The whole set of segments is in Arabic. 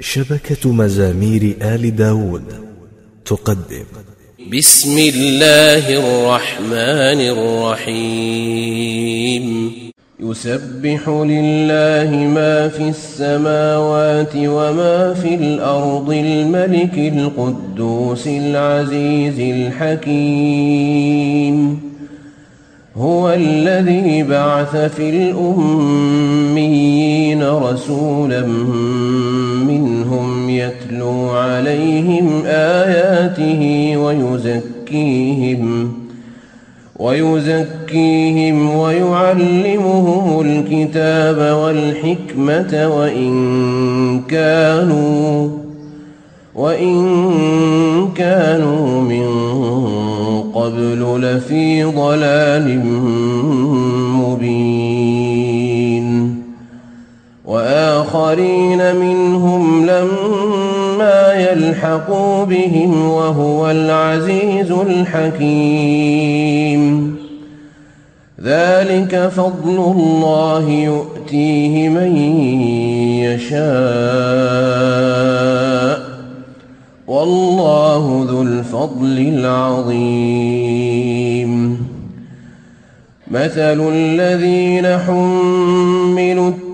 شبكة مزامير آل داود تقدم. بسم الله الرحمن الرحيم. يسبح لله ما في السماوات وما في الأرض الملك القدوس العزيز الحكيم. هو الذي بعث في الأميين رسولا ويزكيهم ويزكيهم ويعلمهم الكتاب والحكمة وإن كانوا وإن كانوا من قبل لفي ضلال مبين وآخرين منهم لما يلحقوا بهم وهو العزيز الحكيم ذلك فضل الله يؤتيه من يشاء والله ذو الفضل العظيم مثل الذين حملوا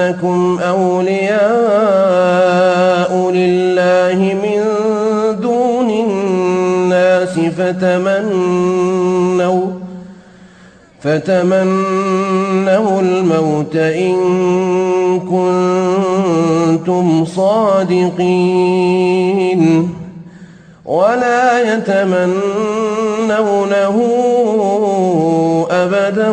أنكم أولياء لله من دون الناس فتمنوا فتمنوا الموت إن كنتم صادقين. ولا يتمنونه أبدا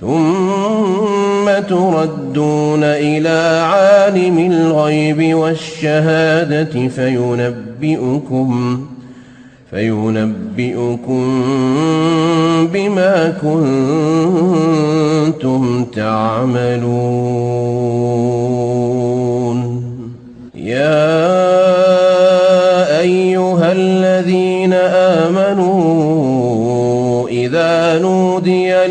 ثم تردون إلى عالم الغيب والشهادة فينبئكم فينبئكم بما كنتم تعملون. يا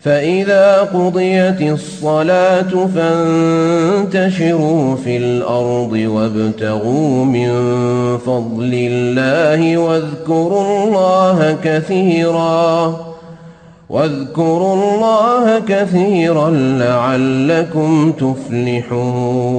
فإذا قضيت الصلاة فانتشروا في الأرض وابتغوا من فضل الله واذكروا الله كثيراً واذكروا الله كثيرا لعلكم تفلحون